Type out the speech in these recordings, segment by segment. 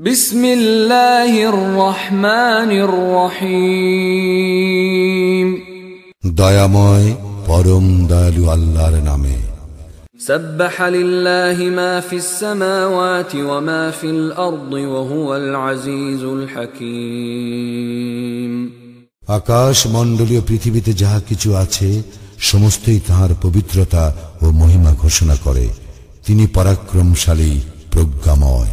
بسم الله الرحمن الرحيم দয়াময় পরম দয়ালু আল্লাহর নামে سبح لله ما في السماوات وما في الأرض وهو العزيز الحكيم আকাশ মণ্ডলীয় পৃথিবীতে যাহা কিছু আছে সমস্তই তাহার পবিত্রতা ও মহিমা ঘোষণা করে তিনি পরাক্রমশালী প্রজ্ঞাময়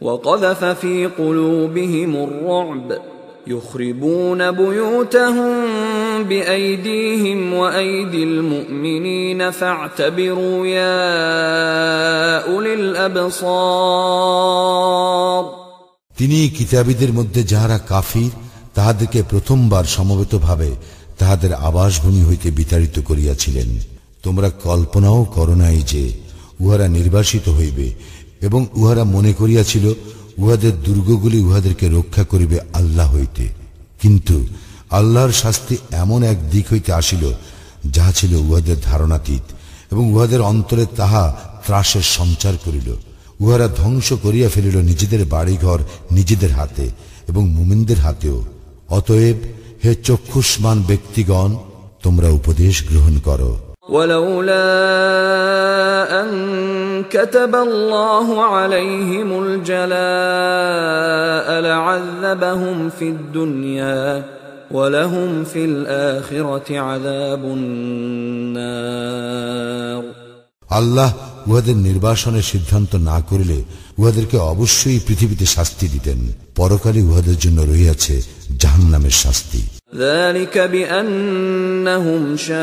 وقذف في قلوبهم الرعب يخربون بيوتهم بايديهم وايدي المؤمنين فاعتبروا يا اولي الابصار তিনি কিতাবীদের মধ্যে যাহারা কাফির তাহাদেরকে প্রথমবার সমবেতভাবে তাহাদের আবাসভূমি হইতে বিতাড়িত করিয়াছিলেন তোমরা কল্পনাও করো নাই যে উহারা নির্বাসিত হইবে এবং উহারা মনে করিয়াছিল, উহাদের দুর্গগুলি উহাদেরকে রক্ষা করিবে আল্লাহ হইতে। কিন্তু আল্লাহর শাস্তি এমন এক দিক হইতে আসিল, যাহা ছিল উহাদের ধারণাতীত, এবং উহাদের অন্তরে তাহা ত্রাসের সঞ্চার করিল। উহারা ধ্বংস করিয়া ফেলিল নিজেদের বাড়িঘর নিজেদের হাতে এবং মুমিনদের হাতেও। অতএব হে চক্ষুষ্মান ব্যক্তিগণ, তোমরা উপদেশ গ্রহণ করো। ولولا ان كتب الله عليهم الجلاء لعذبهم في الدنيا ولهم في الاخره عذاب النار আল্লাহ উহাদের নির্বাসনের সিদ্ধান্ত না করিলে উহাদেরকে অবশ্যই পৃথিবীতে শাস্তি দিতেন পরকালে উহাদের জন্য রহিয়াছে জাহান্নামের শাস্তি ذلك بانهم شاقوا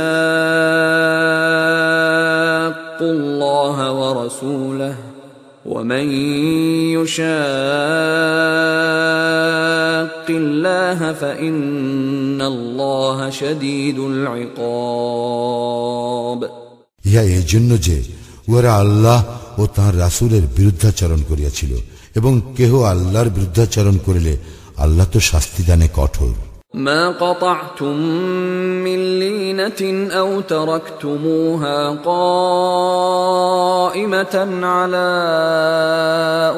الله ورسوله ومن يشاق الله فان الله شديد العقاب ইহা এই জন্য যে উহারা আল্লাহ ও তাঁর রাসূলের বিরুদ্ধাচরণ করিয়াছিল এবং কেহ আল্লাহর বিরুদ্ধাচরণ করিলে আল্লাহ তো শাস্তিদানে কঠোর ما قطعتم من لينة أو تركتموها قائمة على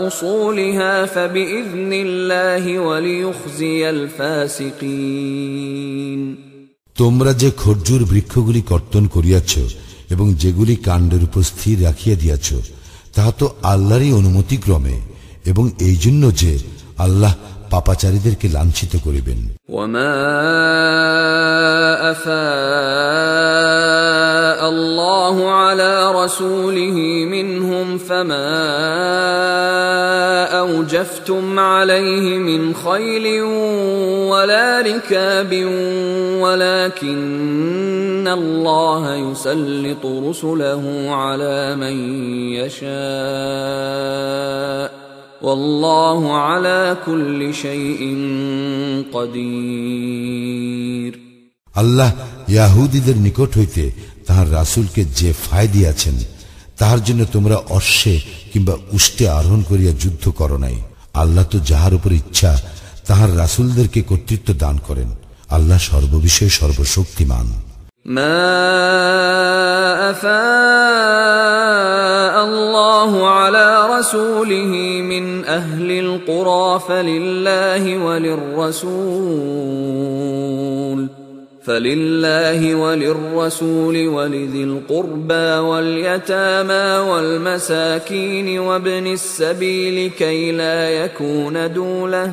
أصولها فبإذن الله وليخزي الفاسقين তোমরা যে খরজুর বৃক্ষগুলি কর্তন করিয়াছ এবং যেগুলি কাণ্ডের উপর স্থির রাখিয়া দিয়াছ তাহা তো আল্লাহরই অনুমতিক্রমে এবং এই জন্য যে আল্লাহ পাপাচারীদেরকে লাঞ্ছিত করিবেন وما أفاء الله على رسوله منهم فما أوجفتم عليه من خيل ولا ركاب ولكن الله يسلط رسله على من يشاء والله على كل شيء قدير আল্লাহ ইয়াহুদীদের নিকট হইতে তাহার রাসূলকে যে ফায় দিয়াছেন তাহার জন্য তোমরা অশ্বে কিংবা উষ্টে আরোহণ করিয়া যুদ্ধ করো নাই আল্লাহ তো যাহার উপর ইচ্ছা তাহার রাসূলদেরকে কর্তৃত্ব দান করেন আল্লাহ সর্ববিষয়ে সর্বশক্তিমান ما أفاء الله على رسوله من أهل القرى فلله وللرسول فلله وللرسول ولذي القربى واليتامى والمساكين وابن السبيل كي لا يكون دوله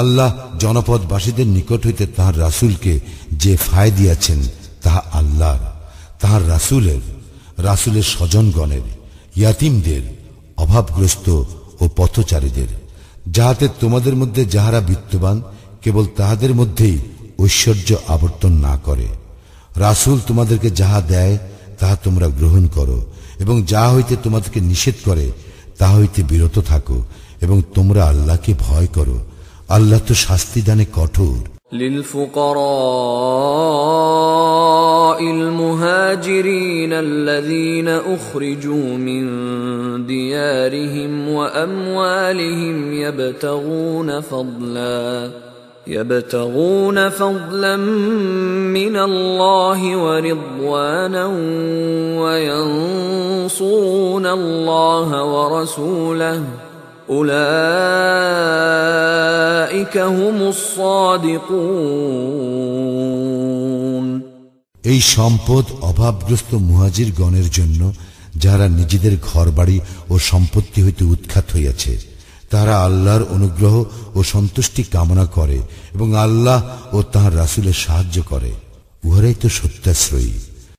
আল্লাহ জনপদবাসীদের নিকট হইতে তাহার রাসুলকে যে ফায় দিয়াছেন, তাহা আল্লাহর, তাহার রাসুলের রাসুলের স্বজনগণের, ইয়াতিমদের, অভাবগ্রস্ত ও পথচারীদের, যাহাতে তোমাদের মধ্যে যাহারা বিত্তবান, কেবল তাহাদের মধ্যেই ঐশ্বর্য আবর্তন না করে। রাসুল তোমাদেরকে যাহা দেয়, তাহা তোমরা গ্রহণ করো, এবং যা হইতে তোমাদেরকে নিষেধ করে তা হইতে বিরত থাকো, এবং তোমরা আল্লাহকে ভয় করো। আল্লাহ তো শাস্তি দানে কঠোর للفقراء المهاجرين الذين اخرجوا من ديارهم واموالهم يبتغون فضلا يبتغون فضلا من الله ورضوانا وينصرون الله ورسوله أولئك هم الصادقون এই সম্পদ অভাবগ্রস্ত মুহাজির গণের জন্য যারা নিজেদের ঘরবাড়ি ও সম্পত্তি হইতে উৎখাত হইয়াছে, তারা আল্লাহর অনুগ্রহ ও সন্তুষ্টি কামনা করে এবং আল্লাহ ও তাহার রাসুলের সাহায্য করে। উহারাই তো সত্যাশ্রয়ী।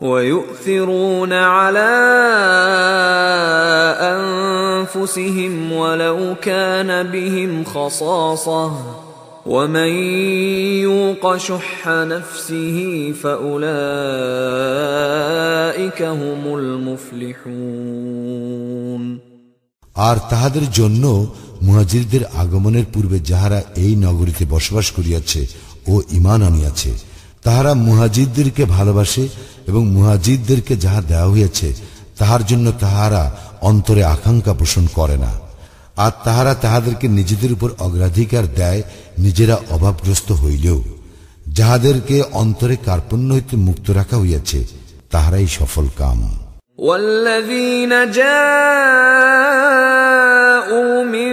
ويؤثرون على أنفسهم ولو كان بهم خصاصة ومن يوق شح نفسه فأولئك هم المفلحون আর তাহাদের জন্য মুহাজিরদের আগমনের পূর্বে যাহারা এই নগরীতে বসবাস করিয়াছে ও ইমান আনিয়াছে তাহারা মুহাজিদদেরকে ভালোবাসে এবং মুহাজিদদেরকে যাহা দেওয়া হইয়াছে তাহার জন্য তাহারা অন্তরে আকাঙ্ক্ষা পোষণ করে না আর তাহারা তাহাদেরকে নিজেদের উপর অগ্রাধিকার দেয় নিজেরা অভাবগ্রস্ত হইলেও যাহাদেরকে অন্তরে কার্পণ্য হইতে মুক্ত রাখা হইয়াছে তাহারাই সফল কাম والذين جاءوا من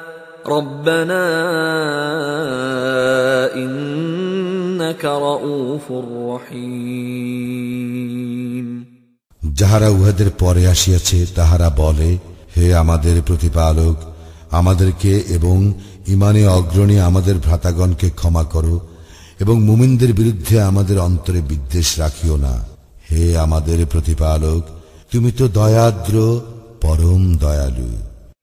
ربنا إنك رؤوف رحيم যাহারা উহাদের পরে আসিয়াছে তাহারা বলে হে আমাদের প্রতিপালক আমাদেরকে এবং ইমানে অগ্রণী আমাদের ভ্রাতাগণকে ক্ষমা করো এবং মুমিনদের বিরুদ্ধে আমাদের অন্তরে বিদ্বেষ রাখিও না হে আমাদের প্রতিপালক তুমি তো দয়াদ্র পরম দয়ালু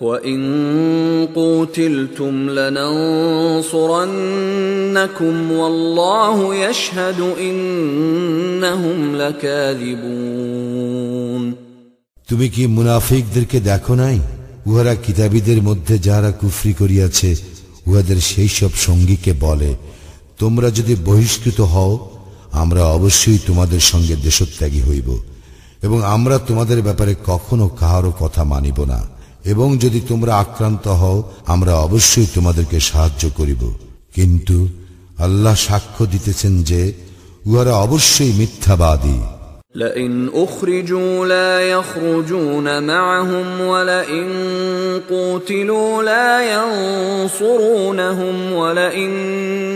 وإن قوتلتم لننصرنكم والله يشهد إنهم لكاذبون তুমি কি মুনাফিকদেরকে দেখো নাই উহারা কিতাবীদের মধ্যে যাহারা কুফরি করিয়াছে উহাদের সেই সব সঙ্গীকে বলে তোমরা যদি বহিষ্কৃত হও আমরা অবশ্যই তোমাদের সঙ্গে দেশত্যাগী হইব এবং আমরা তোমাদের ব্যাপারে কখনো কাহারও কথা মানিব না এবং যদি তোমরা আক্রান্ত হও আমরা অবশ্যই তোমাদেরকে সাহায্য করিব কিন্তু আল্লাহ সাক্ষ্য দিতেছেন যে উহারা অবশ্যই মিথ্যাবাদী لئن اخرجوا لا يخرجون معهم ولئن قوتلوا لا ينصرونهم ولئن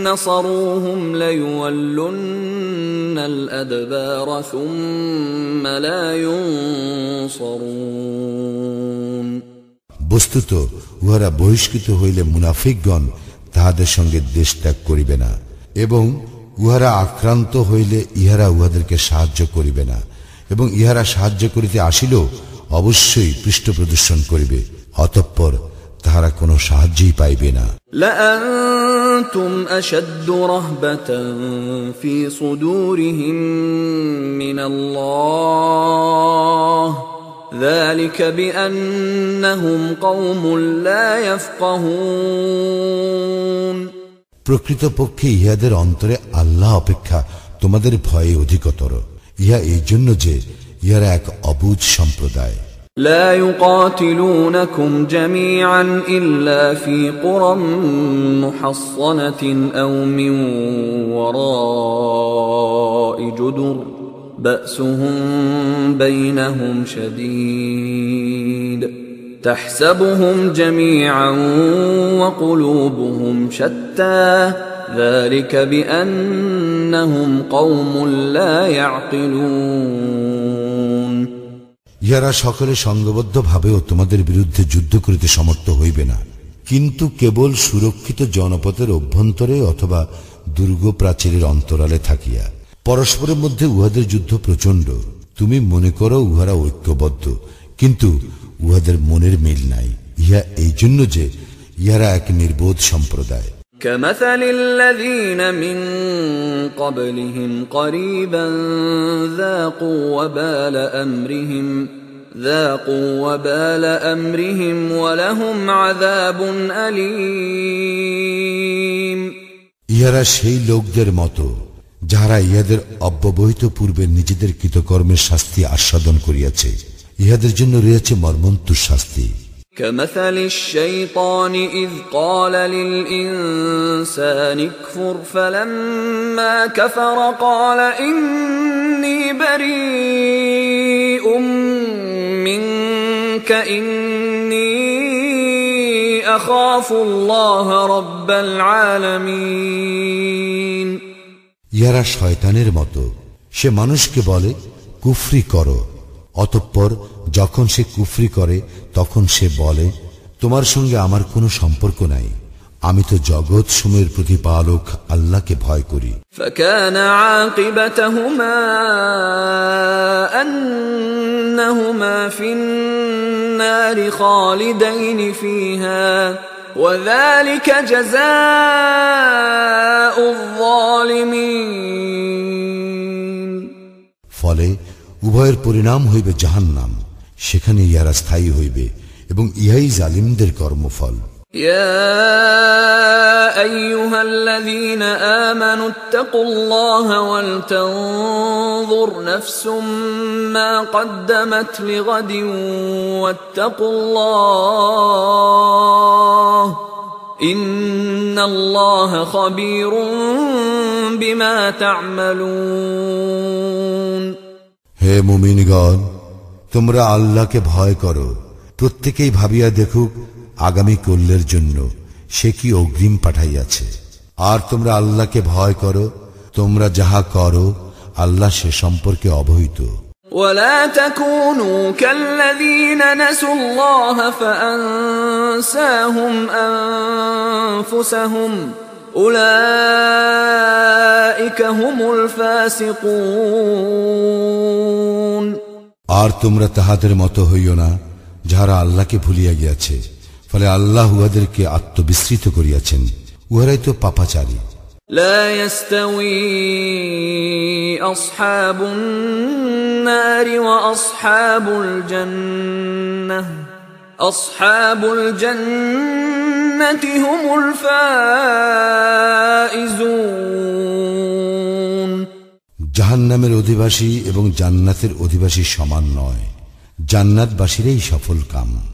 نصروهم ليولن الادبار ثم لا ينصرون বস্তুত উহারা বহিষ্কৃত হইলে মুনাফিকগণ তাহাদের সঙ্গে দেশ ত্যাগ করিবে না এবং উহারা আক্রান্ত হইলে ইহারা উহাদেরকে সাহায্য করিবে না এবং ইহারা সাহায্য করিতে আসিল অবশ্যই পৃষ্ঠ প্রদর্শন করিবে অতঃপর তাহারা কোনো সাহায্যই পাইবে না لأنتم أشد رهبة في صدورهم من الله ذلك بأنهم قوم لا يفقهون প্রকৃতপক্ষে ইহাদের অন্তরে আল্লাহ অপেক্ষা তোমাদের ভয়ে অধিকতর ইহা এই জন্য যে ইহারা এক অবুজ সম্প্রদায় لا يقاتلونكم جميعا إلا في قرى محصنة أو من وراء جدر بأسهم بينهم شديد تحسبهم جميعا وقلوبهم شتى ذلك بأنهم قوم لا يعقلون ইহারা সকলে সঙ্গবদ্ধ ভাবেও তোমাদের বিরুদ্ধে যুদ্ধ করিতে সমর্থ হইবে না কিন্তু কেবল সুরক্ষিত জনপথের অভ্যন্তরে অথবা দুর্গ প্রাচীরের অন্তরালে থাকিয়া পরস্পরের মধ্যে উহাদের যুদ্ধ প্রচণ্ড তুমি মনে করো উহারা ঐক্যবদ্ধ কিন্তু উহাদের মনের মিল নাই ইহা এই জন্য যে ইহারা এক নির্বোধ সম্প্রদায় كمثل الذين من قبلهم قريبا ذاقوا وبال امرهم ذاقوا وبال امرهم ولهم عذاب اليم ইহারা সেই লোকদের মতো যাহারা ইহাদের অব্যবহিত পূর্বে নিজেদের কৃতকর্মের শাস্তি আস্বাদন করিয়াছে ইহাদের জন্য রয়েছে মর্মন্তু শাস্তি كمثل الشيطان إذ قال للإنسان اكفر فلما كفر قال إني بريء منك إني أخاف الله رب العالمين ইহারা শয়তানের মতো সে মানুষকে বলে কুফরি করো অতঃপর যখন সে কুফরি করে তখন সে বলে তোমার সঙ্গে আমার কোনো সম্পর্ক নাই আমি তো জগৎ সময়ের প্রতিপালক আল্লাহকে ভয় করি فكان عاقبتهما أنهما في النار خالدين فيها وذلك جزاء الظالمين ফলে উভয়ের পরিণাম হইবে জাহান্নাম সেখানে ইহারা স্থায়ী হইবে এবং ইহাই জালিমদের কর্মফল। يا أيها الذين آمنوا اتقوا الله ولتنظر نفس ما قدمت لغد واتقوا الله إن الله خبير بما تعملون হে মুমিনগণ তোমরা আল্লাহকে ভয় করো প্রত্যেকেই ভাবিয়া দেখুক আগামী কল্যের জন্য সে কি অগ্রিম পাঠাইয়াছে আর তোমরা আল্লাহকে ভয় করো তোমরা যাহা করো আল্লাহ সে সম্পর্কে অবহিত ولا تكونوا كالذين نسوا الله فأنساهم أنفسهم أولئك هم الفاسقون আর তোমরা তাহাদের মতো হইও না যাহারা আল্লাহকে ভুলিয়া গিয়াছে ফলে আল্লাহ উহাদেরকে আত্মবিস্মৃত করিয়াছেন উহারাই তো পাপাচারী لا يستوي أصحاب النار وأصحاب الجنة أصحاب الجنة هم الفائزون জাহান্নামের অধিবাসী এবং জান্নাতের অধিবাসী সমান নয় জান্নাতবাসীরাই সফল কাম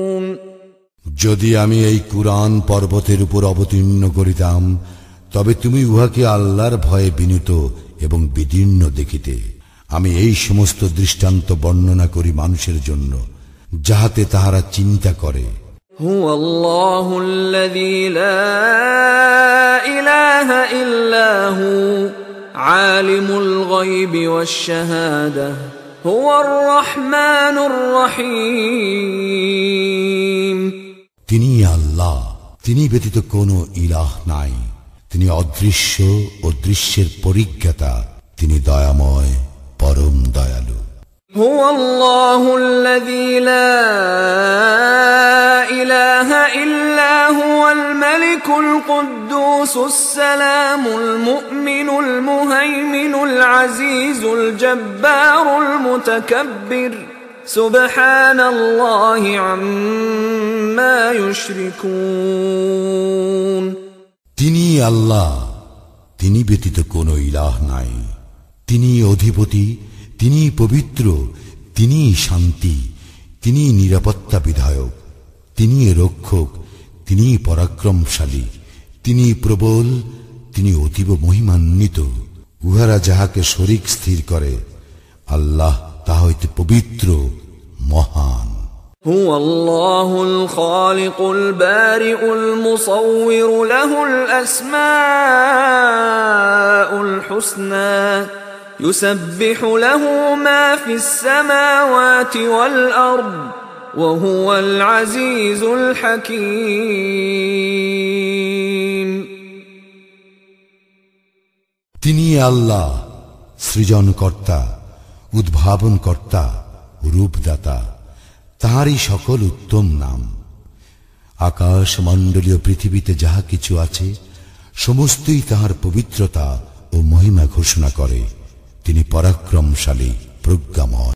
যদি আমি এই কুরআন পর্বতের উপর অবতীর্ণ করিতাম তবে তুমি উহাকে আল্লাহর ভয়ে বিনীত এবং বিদীর্ণ দেখিতে আমি এই সমস্ত দৃষ্টান্ত বর্ণনা করি মানুষের জন্য যাহাতে তাহারা চিন্তা করে هو الله الذي لا إله إلا هو عالم الغيب والشهادة هو الرحمن الرحيم তিনি আল্লাহ তিনি ব্যতীত কোনো ইলাহ নাই তিনি অদৃশ্য ও দৃশ্যের পরিজ্ঞাতা তিনি দয়াময় পরম দয়ালু هو الله الذي لا إله إلا هو الملك القدوس السلام المؤمن المهيمن العزيز الجبار المتكبر তিনি আল্লাহ, তিনি ব্যতীত কোন ইলাহ নাই। তিনি অধিপতি, তিনি পবিত্র, তিনি শান্তি, তিনি নিরাপত্তা বিধায়ক, তিনি রক্ষক, তিনি পরাক্রমশালী, তিনি প্রবল, তিনি অতীব মহিমান্বিত। উহারা যাহাকে শরিক স্থির করে, আল্লাহ তাহা হইতে পবিত্র মহান هو الله الخالق البارئ المصور له الاسماء الحسنى يسبح له ما في السماوات والارض وهو العزيز الحكيم তিনি আল্লাহ সৃজনকর্তা উদ্ভাবনকর্তা রূপদাতা তাঁহারই সকল উত্তম নাম। আকাশ মণ্ডলীয় পৃথিবীতে যাহা কিছু আছে, সমস্তই তাহার পবিত্রতা ও মহিমা ঘোষণা করে। তিনি পরাক্রমশালী, প্রজ্ঞাময়।